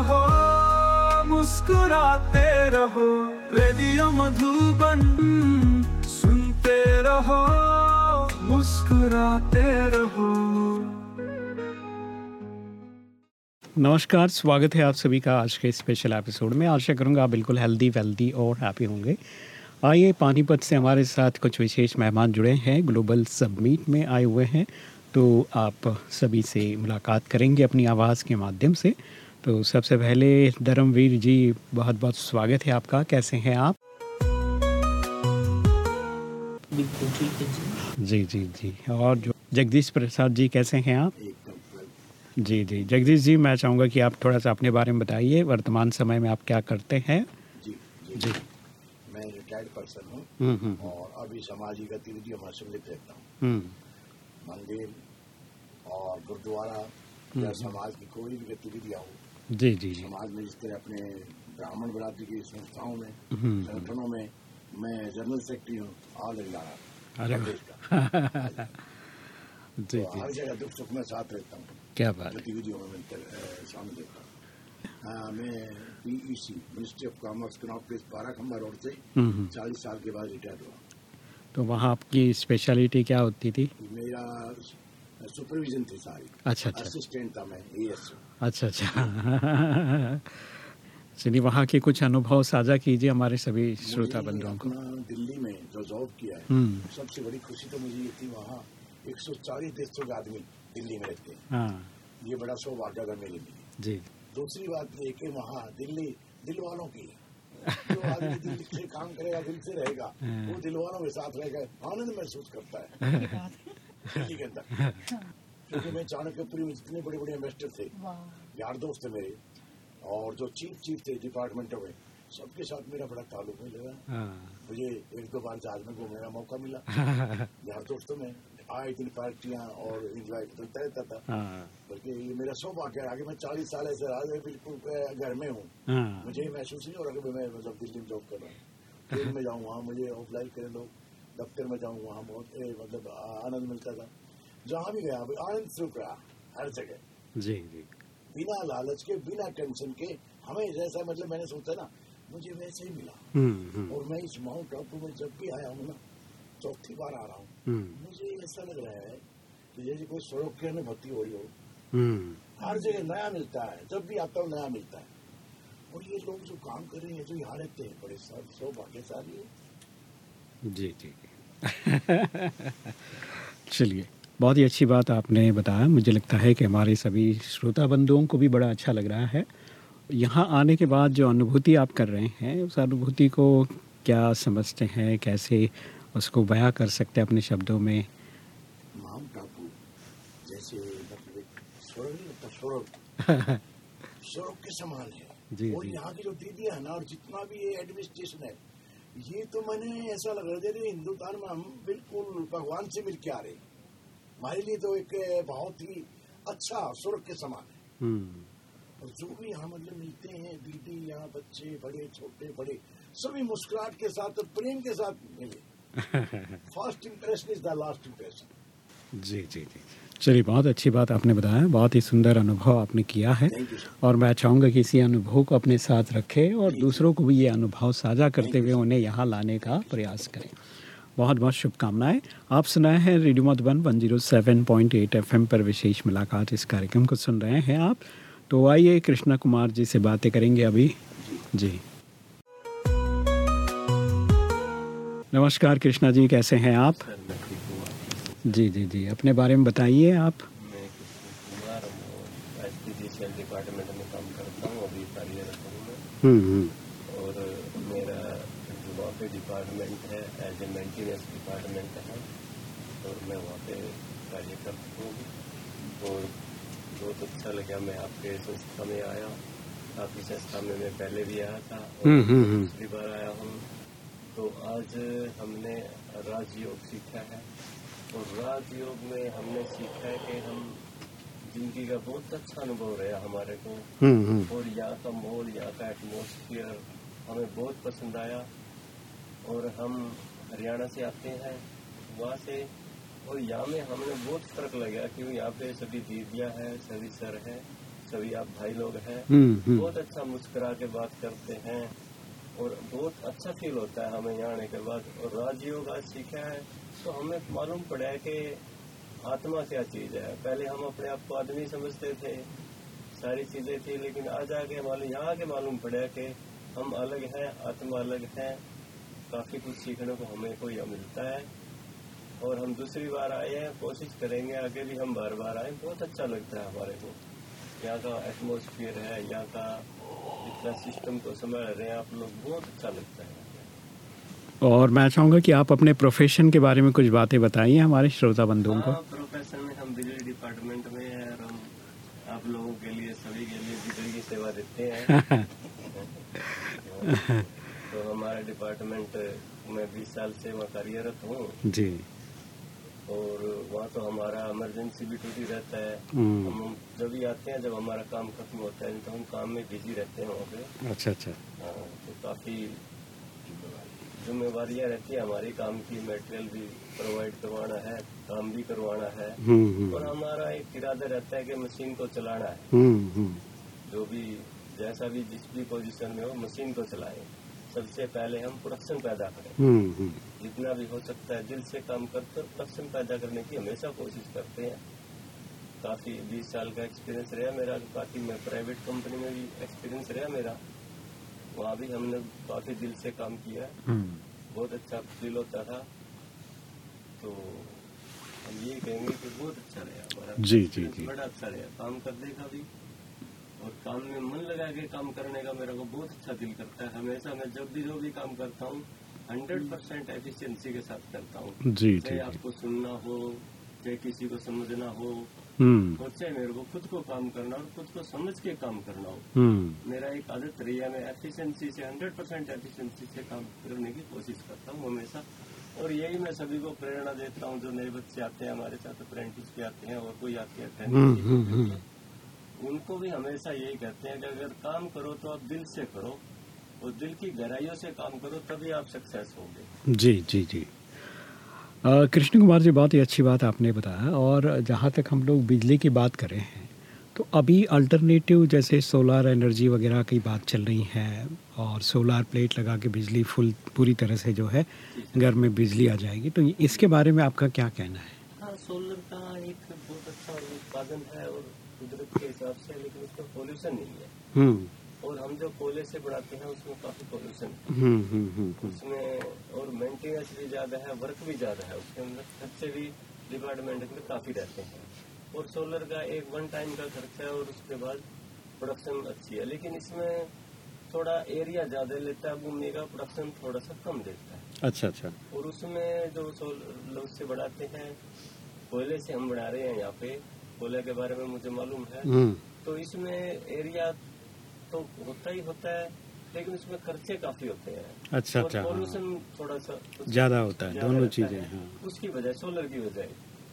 रहो, मुस्कुराते रहो, रेडियो मधुबन सुनते रहो, मुस्कुराते रहो। नमस्कार, स्वागत है आप सभी का आज के स्पेशल एपिसोड में। आशा करूँगा आप बिल्कुल हेल्दी वेल्दी और हैप्पी होंगे। आइए पानीपत से हमारे साथ कुछ विशेष मेहमान जुड़े हैं। ग्लोबल सबमीट में आए हुए हैं। तो आप सभी से मुलाकात करेंगे अपनी आवाज़ के माध्यम से। तो सबसे पहले धर्मवीर जी बहुत बहुत स्वागत है आपका। कैसे हैं आप? जी। जी जी और जो जगदीश प्रसाद जी कैसे हैं आप? जी जी। जगदीश जी मैं चाहूँगा कि आप थोड़ा सा अपने बारे में बताइए वर्तमान समय में आप क्या करते हैं? जी जी। जी। मैं रिटायर्ड पर्सन हूँ हम्म हम्म और अभी सामाजिक गतिविधियों में सम्मिलित रहता हूँ। हम्म। मंदिर और गुरुद्वारा या समाज की कोई भी गतिविधियाँ हो जी जी जी। समाज में जिस तरह अपने ब्राह्मण बरादरी की संस्थाओं में हम्म। संगठनों में मैं जनरल सेक्रेटरी हूँ ऑल इंडिया अरे जी जी। हर जगह दुख सुख में साथ रहता हूँ। क्या बात गतिविधियों में शामिल रहता हूँ हाँ, मैं PEC ministry of commerce Connaught Place Barakhamba road से हम्म, हम्म। चालीस साल के बाद रिटायर हुआ। तो वहाँ आपकी स्पेशलिटी क्या होती थी? मेरा सुपरविजन थी सारी अच्छा अच्छा असिस्टेंट था मैं एएस अच्छा अच्छा चलिए वहाँ के कुछ अनुभव साझा कीजिए हमारे सभी श्रोता बंधुओं को दिल्ली में जो जॉब किया है सबसे बड़ी खुशी तो मुझे ये थी वहाँ 140 देशों के आदमी दिल्ली में रहते हैं। हाँ। ये बड़ा सौभाग्य था मेरे लिए। जी। दूसरी बात ये कि वहाँ दिल्ली दिल वालों की जो आदमी दिल से काम करेगा दिल से रहेगा वो दिल वालों के साथ रहेगा आनंद महसूस करता है। दिल्ली के अंदर। क्योंकि मैं चाणक्यपुरी में जितने बड़े बड़े इन्वेस्टर थे यार दोस्त थे मेरे और जो चीफ चीफ थे डिपार्टमेंटों में सबके साथ मेरा बड़ा ताल्लुक में लगा हाँ। मुझे एक दो बार जहाज़ में घूमने का मौका मिला। यार दोस्तों में आए दिन पार्टियाँ और इंजॉय चलता रहता था हाँ। बल्कि ये मेरा सौभाग्य है आगे मैं चालीस साल ऐसे रहा बिल्कुल घर में हूँ। हाँ। मुझे ये महसूस नहीं हो रहा कि मैं मतलब दिल्ली में जॉब कर रहा हूँ। ट्रेन में जाऊँ वहाँ मुझे अप्लाई करें लोग। दफ्तर में जाऊँ वहाँ बहुत मतलब आनंद मिलता था। जहाँ भी गया आनंद सुख रहा हर जगह। जी जी। बिना लालच के बिना टेंशन के हमें जैसा मतलब मैंने सोचा ना मुझे वैसे ही मिला। हम्म हम्म। और मैं इस माउंट आबू में जब भी आया हूँ ना चौथी बार आ रहा हूँ हम्म। मुझे ऐसा लग रहा है कि जैसे कोई सड़क की अनुभूति हो। रही हो हर जगह नया मिलता है जब भी आता हूँ नया मिलता है। और ये लोग जो काम कर रहे हैं जो यहाँ रहते हैं बड़े सौभाग्यशाली है। जी जी। चलिए बहुत ही अच्छी बात आपने बताया। मुझे लगता है कि हमारे सभी श्रोता बंधुओं को भी बड़ा अच्छा लग रहा है। यहाँ आने के बाद जो अनुभूति आप कर रहे हैं उस अनुभूति को क्या समझते हैं कैसे उसको बयां कर सकते हैं अपने शब्दों में? माउंट आबू जैसे मतलब स्वर्ग स्वर्ग के समान है। जी, और यहाँ की जो दीदी है ना और जितना भी ये एडमिनिस्ट्रेशन है ये तो मैंने ऐसा लग रहा जैसे हिंदुस्तान में हम बिल्कुल भगवान से मिल के आ रहे हमारे लिए तो एक बहुत ही अच्छा स्वर्ग के समान है। हम्म, और जो भी यहाँ मतलब मिलते हैं दीदी यहाँ बच्चे बड़े छोटे बड़े सभी मुस्कुराहट के साथ और प्रेम के साथ मिले। First impression is the last impression जी जी जी। चलिए बहुत अच्छी बात आपने बताया बहुत ही सुंदर अनुभव आपने किया है और मैं चाहूँगा कि इसी अनुभव को अपने साथ रखें और दूसरों को भी ये अनुभव साझा करते हुए उन्हें यहाँ लाने का प्रयास करें। बहुत बहुत शुभकामनाएँ। आप सुनाए हैं रेडियो मधुबन 107.8 एफएम पर विशेष मुलाकात। इस कार्यक्रम को सुन रहे हैं आप। तो आइए कृष्णा कुमार जी से बातें करेंगे अभी। जी। नमस्कार कृष्णा जी कैसे हैं आप? जी जी जी। अपने बारे में बताइए आप। मैं Kumar S P G cell department में काम करता हूँ अभी कार्यरत हूँ मैं। हम्म हम्म। और मेरा जो वहाँ पे डिपार्टमेंट है एज ए मेंटेनेंस डिपार्टमेंट है और मैं वहाँ पे कार्य करता हूँ। और बहुत अच्छा लगा मैं आपके संस्था में आया। काफ़ी संस्था में मैं पहले भी आया था और हम्म। दूसरी बार आया हूँ। तो आज हमने राजयोग सीखा है। और राजयोग में हमने सीखा है कि हम ज़िंदगी का बहुत अच्छा अनुभव रहा हमारे को। हम्म हम्म। और यहाँ का माहौल यहाँ का एटमोसफियर हमें बहुत पसंद आया। और हम हरियाणा से आते हैं वहाँ से और यहाँ में हमने बहुत फ़र्क लगा क्योंकि यहाँ पे सभी दीदियाँ हैं सभी सर हैं सभी आप भाई लोग हैं। हम्म। बहुत अच्छा मुस्कुरा के बात करते हैं। और बहुत अच्छा फील होता है हमें यहाँ आने के बाद। और राजयोग आज सीखा है तो हमें मालूम पड़ा है कि आत्मा क्या चीज़ है। पहले हम अपने आप को आदमी समझते थे, सारी चीज़ें थी, लेकिन आज आके मालूम यहाँ आके मालूम पड़ा कि हम अलग हैं, आत्मा अलग है। काफ़ी कुछ सीखने को हमें को यह मिलता है। और हम दूसरी बार आए हैं, कोशिश करेंगे, आगे भी हम बार बार आए। बहुत अच्छा लगता है हमारे को। यहाँ का एटमोसफियर है, यहाँ का इतना सिस्टम को समझ रहे हैं? आप लोग बहुत अच्छा लगता है। और मैं चाहूँगा कि आप अपने प्रोफेशन के बारे में कुछ बातें बताइए हमारे श्रोता बंधुओं को। हाँ, प्रोफेशन में हम बिजली डिपार्टमेंट में हैं और हम आप लोगों के लिए सभी के लिए बिजली की सेवा देते हैं। तो हमारा डिपार्टमेंट मैं 20 साल से वहाँ कार्यरत हूँ। जी। और वहाँ तो हमारा इमरजेंसी भी ड्यूटी रहता है। हम्म, हम जब भी आते हैं जब हमारा काम खत्म होता है तो हम काम में बिज़ी रहते हैं वहाँ पे। अच्छा अच्छा। हाँ, तो काफ़ी जिम्मेवारियाँ रहती है हमारे काम की मटेरियल भी प्रोवाइड करवाना है काम भी करवाना है। हम्म और हम्म हमारा एक इरादा रहता है कि मशीन को चलाना है। जो भी जैसा भी जिस भी पोजीशन में हो मशीन को चलाएँ। सबसे पहले हम प्रोडक्शन पैदा करें। हम्म हम्म। जितना भी हो सकता है दिल से काम करते प्रोडक्शन पैदा करने की हमेशा कोशिश करते हैं। काफ़ी 20 साल का एक्सपीरियंस रहा मेरा काफ़ी मैं प्राइवेट कंपनी में भी एक्सपीरियंस रहा मेरा। वहाँ भी हमने काफ़ी दिल से काम किया है। हम्म। बहुत अच्छा फील होता था। तो हम ये कहेंगे कि बहुत अच्छा रहा हमारा। जी, जी, जी। बड़ा अच्छा रहा। काम करने का भी और काम में मन लगा के काम करने का मेरे को बहुत अच्छा दिल करता है। हमेशा मैं जब भी जो भी काम करता हूँ हंड्रेड परसेंट एफिशिएंसी के साथ करता हूँ। जी चाहे आपको सुनना हो चाहे किसी को समझना हो हम्म। और चाहे मेरे को खुद को काम करना हो खुद को समझ के काम करना हो। हम्म। मेरा एक आदत रही है मैं एफिशिएंसी से हंड्रेड परसेंट एफिशिएंसी से काम करने की कोशिश करता हूँ हमेशा। और यही मैं सभी को प्रेरणा देता हूँ जो नए बच्चे आते हैं हमारे साथ अप्रेंटिस पे आते हैं और कोई आते हैं हम्म, उनको भी हमेशा यही कहते हैं कि अगर काम करो तो आप दिल से करो और दिल की गहराइयों से काम करो तभी आप सक्सेस होंगे। जी जी जी। कृष्ण कुमार जी बहुत ही अच्छी बात आपने बताया और जहाँ तक हम लोग बिजली की बात करें हैं तो अभी अल्टरनेटिव जैसे सोलार एनर्जी वगैरह की बात चल रही है और सोलार प्लेट लगा के बिजली फुल पूरी तरह से जो है घर में बिजली आ जाएगी तो इसके बारे में आपका क्या कहना है? हाँ सोलर का एक बहुत अच्छा उत्पादन है और कुदरत के हिसाब से लेकिन उसमें पॉल्यूशन नहीं है। हम्म। और हम जो कोयले से बढ़ाते हैं उसमें काफ़ी पॉल्यूशन हम्म हम्म उसमें और मेंटेनेंस भी ज़्यादा है वर्क भी ज़्यादा है। उसके अंदर खर्चे भी डिपार्टमेंट में काफ़ी रहते हैं। और सोलर का एक वन टाइम का खर्चा है और उसके बाद प्रोडक्शन अच्छी है। लेकिन इसमें थोड़ा एरिया ज़्यादा लेता है भूमि का प्रोडक्शन थोड़ा सा कम देता है। अच्छा अच्छा। और उसमें जो सोलर लोग से बढ़ाते हैं कोयले से हम बढ़ा रहे हैं यहाँ पे कोयले के बारे में मुझे मालूम है। हम्म। तो इसमें एरिया तो होता ही होता है लेकिन उसमें खर्चे काफ़ी होते हैं। अच्छा अच्छा हाँ। पॉल्यूशन थोड़ा सा ज़्यादा होता है दोनों चीज़ें है। हाँ। उसकी वजह सोलर की वजह।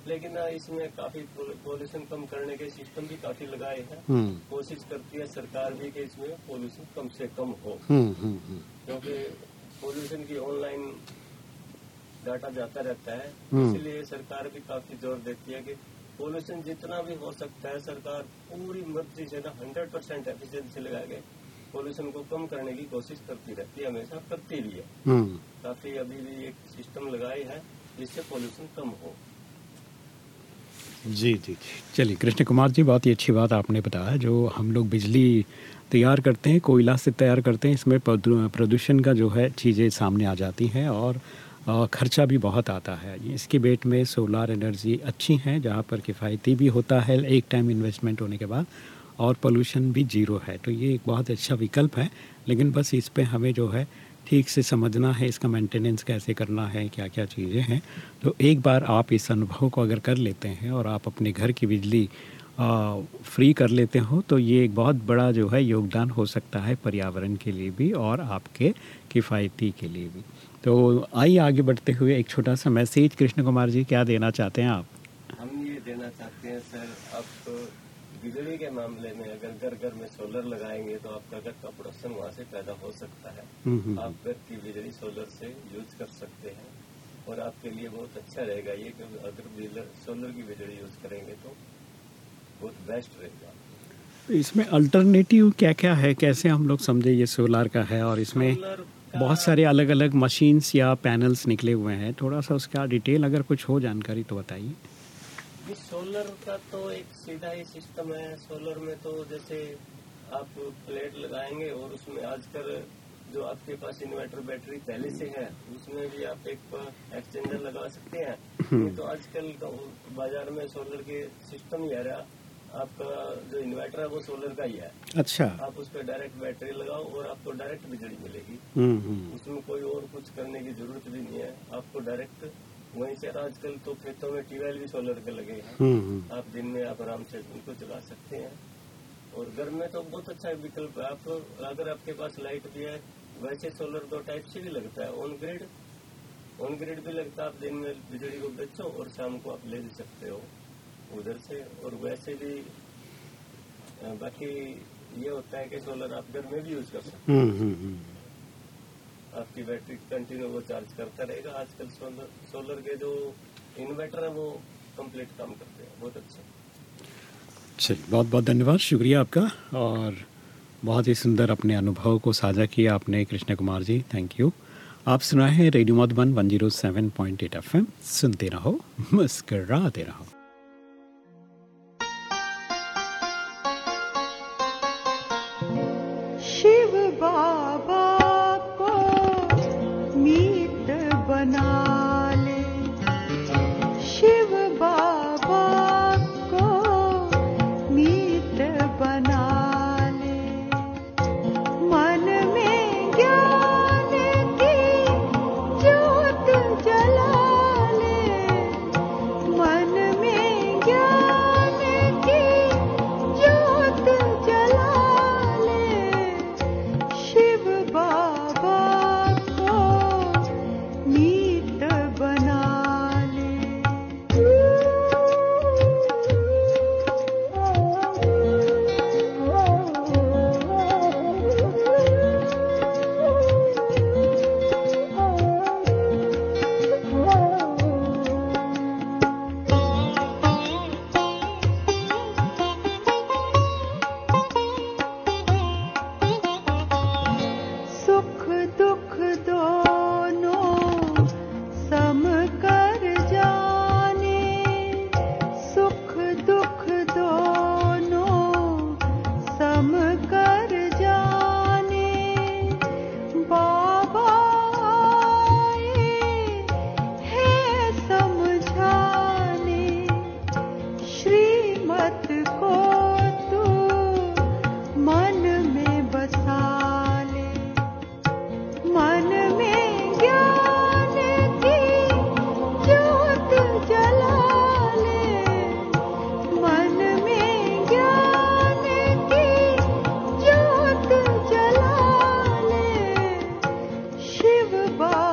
लेकिन इसमें काफ़ी पॉल्यूशन कम करने के सिस्टम भी काफ़ी लगाए हैं। हम्म। कोशिश करती है सरकार भी कि इसमें पॉल्यूशन कम से कम हो। हम्म क्योंकि पॉल्यूशन की ऑनलाइन डाटा जाता रहता है। इसलिए सरकार भी काफ़ी ज़ोर देती है कि पॉल्यूशन जितना भी हो सकता है सरकार पूरी मर्ज़ी से ना हंड्रेड परसेंट एफिशिएंसी लगा के पॉल्यूशन को कम करने की कोशिश करती रहती है हमेशा करती भी है। हम्म। काफ़ी अभी भी एक सिस्टम लगाई है जिससे पॉल्यूशन कम हो। जी जी चलिए कृष्ण कुमार जी बहुत ही अच्छी बात आपने बताया जो हम लोग बिजली तैयार करते हैं कोयला से तैयार करते हैं इसमें प्रदूषण का जो है चीज़ें सामने आ जाती हैं और खर्चा भी बहुत आता है। इसकी बेट में सोलार एनर्जी अच्छी हैं जहाँ पर किफ़ायती भी होता है एक टाइम इन्वेस्टमेंट होने के बाद और पोल्यूशन भी ज़ीरो है। तो ये एक बहुत अच्छा विकल्प है लेकिन बस इस पर हमें जो है ठीक से समझना है इसका मेंटेनेंस कैसे करना है क्या क्या चीज़ें हैं। तो एक बार आप इस अनुभव को अगर कर लेते हैं और आप अपने घर की बिजली आ, फ्री कर लेते हो तो ये एक बहुत बड़ा जो है योगदान हो सकता है पर्यावरण के लिए भी और आपके किफ़ायती के लिए भी। तो आइए आगे बढ़ते हुए एक छोटा सा मैसेज। कृष्ण कुमार जी क्या देना चाहते हैं आप? हम ये देना चाहते हैं सर आप तो बिजली के मामले में अगर घर घर में सोलर लगाएँगे तो आपका घर का प्रोडक्शन वहाँ से पैदा हो सकता है। हम्म, हम्म, आप घर की बिजली सोलर से यूज़ कर सकते हैं और आपके लिए बहुत अच्छा रहेगा ये कि अगर सोलर की बिजली यूज़ करेंगे तो बहुत बेस्ट रहेगा। इसमें अल्टरनेटिव क्या क्या है? कैसे हम लोग समझे ये सोलार का है और इसमें बहुत सारे अलग अलग मशीन्स या पैनल्स निकले हुए हैं। थोड़ा सा उसका डिटेल अगर कुछ हो जानकारी तो बताइए। सोलर का तो एक सीधा ही सिस्टम है। सोलर में तो जैसे आप प्लेट लगाएँगे और उसमें आजकल जो आपके पास इन्वर्टर बैटरी पहले से है उसमें भी आप एक एक्सचेंजर लगा सकते हैं। हम्म। तो आजकल बाज़ार में सोलर के सिस्टम ही आ रहा। आपका जो इन्वर्टर है वो सोलर का ही है। अच्छा। आप उस पर डायरेक्ट बैटरी लगाओ और आपको डायरेक्ट बिजली मिलेगी। हम्म, हम्म। उसमें कोई और कुछ करने की ज़रूरत भी नहीं है। आपको डायरेक्ट वहीं से आजकल तो खेतों में ट्यूबवेल भी सोलर के लगे हैं। हम्म। आप दिन में आप आराम से उनको चला सकते हैं। और घर में तो बहुत अच्छा विकल्प है। आप अगर आपके पास लाइट भी है वैसे सोलर दो टाइप से भी लगता है। ऑन ग्रिड ऑन ग्रिड भी लगता है। आप दिन में बिजली को बेचो और शाम को आप ले भी सकते हो। उधर से और वैसे भी बाकी ये होता है कि सोलर आप घर में भी यूज़ कर सकते हम्म, हम्म, हम्म। आपकी बैटरी कंटिन्यू वो चार्ज करता रहेगा। आजकल सोलर सोलर के जो इन्वर्टर है वो कंप्लीट काम करते हैं। बहुत अच्छा। चलिए बहुत बहुत धन्यवाद। शुक्रिया आपका और बहुत ही सुंदर अपने अनुभव को साझा किया आपने कृष्ण कुमार जी। थैंक यू आप सुना है रेडियो मधुबन 107.8 एफएम सुनते रहो मुस्कराते रहो। Goodbye. bar.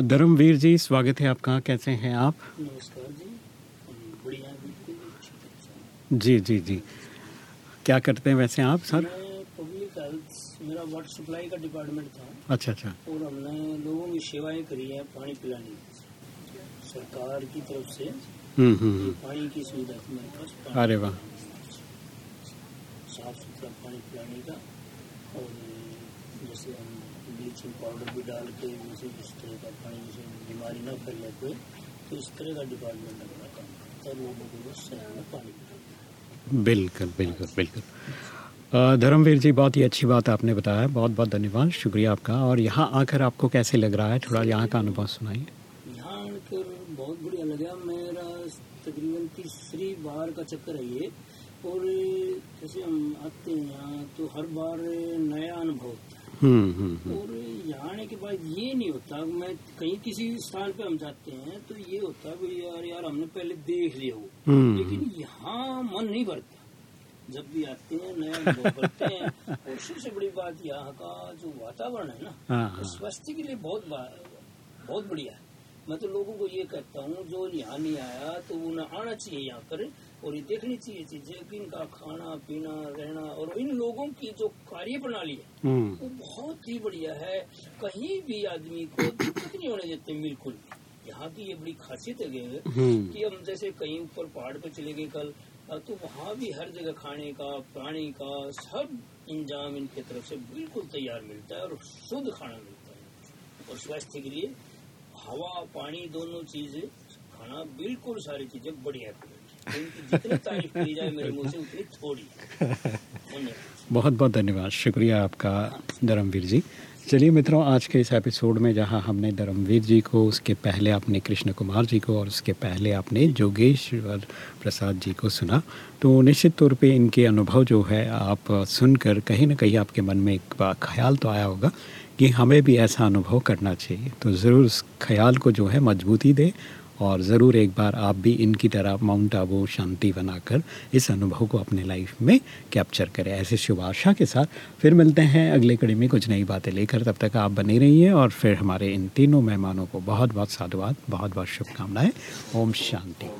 धर्मवीर जी स्वागत है आपका। कैसे हैं आप? नमस्कार जी। जी जी जी। क्या करते हैं वैसे आप सर? पब्लिक हेल्थ मेरा वाटर सप्लाई का डिपार्टमेंट था। अच्छा अच्छा। और हमने लोगों की सेवाएँ करी है पानी पिलाने की। सरकार की तरफ़ से हम्म हम्म हम्म। पानी की सुविधा थी मेरे पास अरे वाह। साफ़ सुथरा पानी पिलाने का। और जैसे हम ब्लीचिंग पाउडर भी डाल के जैसे इस तरह का पानी जैसे बीमारी ना फैले कोई तो इस तरह का डिपार्टमेंट अपना काम करता है लोगों को शहर में पानी बिल्कुल बिल्कुल बिल्कुल। धर्मवीर जी बहुत ही अच्छी बात आपने बताया बहुत बहुत धन्यवाद शुक्रिया आपका। और यहाँ आकर आपको कैसे लग रहा है? थोड़ा यहाँ का अनुभव सुनाइए। यहाँ आकर बहुत बढ़िया लगा मेरा तकरीबन तीसरी बार का चक्कर है ये। और जैसे हम आते हैं यहाँ तो हर बार नया अनुभव होता है। और यहाँ आने के बाद ये नहीं होता मैं कहीं किसी स्थान पे हम जाते हैं तो ये होता है कि यार यार हमने पहले देख लिया हो हम्म, लेकिन यहाँ मन नहीं भरता। जब भी आते हैं नया करते हैं और सबसे बड़ी बात यहाँ का जो वातावरण है ना हाँ तो हाँ। स्वास्थ्य के लिए बहुत बहुत बढ़िया है। मैं तो लोगों को ये कहता हूँ जो यहाँ नहीं आया तो उन्हें आना चाहिए यहाँ पर। और ये देखनी चाहिए चीज़ें कि इनका खाना पीना रहना और इन लोगों की जो कार्य प्रणाली है हम्म। वो बहुत ही बढ़िया है। कहीं भी आदमी को दिक्कत नहीं होने देते बिल्कुल भी। यहाँ की ये बड़ी खासियत है हम्म। कि हम जैसे कहीं ऊपर पहाड़ पे चले गए कल तो वहाँ भी हर जगह खाने का पानी का सब इंजाम इनके तरफ़ से बिल्कुल तैयार मिलता है और शुद्ध खाना मिलता है। और स्वास्थ्य के लिए हवा पानी दोनों चीज़ें खाना बिल्कुल सारी चीज़ें बढ़िया है। बहुत बहुत धन्यवाद। शुक्रिया आपका, धर्मवीर जी। चलिए मित्रों, आज के इस एपिसोड में जहाँ हमने धर्मवीर जी को, उसके पहले आपने कृष्ण कुमार जी को और उसके पहले आपने जोगेश्वर प्रसाद जी को सुना तो निश्चित तौर पे इनके अनुभव जो है आप सुनकर कहीं ना कहीं आपके मन में एक ख्याल तो आया होगा कि हमें भी ऐसा अनुभव करना चाहिए। तो ज़रूर उस ख्याल को जो है मजबूती दें और ज़रूर एक बार आप भी इनकी तरह माउंट आबू शांति बनाकर इस अनुभव को अपने लाइफ में कैप्चर करें। ऐसे शुभ आशा के साथ फिर मिलते हैं अगले कड़ी में कुछ नई बातें लेकर। तब तक आप बने रहिए और फिर हमारे इन तीनों मेहमानों को बहुत बहुत साधुवाद बहुत बहुत शुभकामनाएँ। ओम शांति।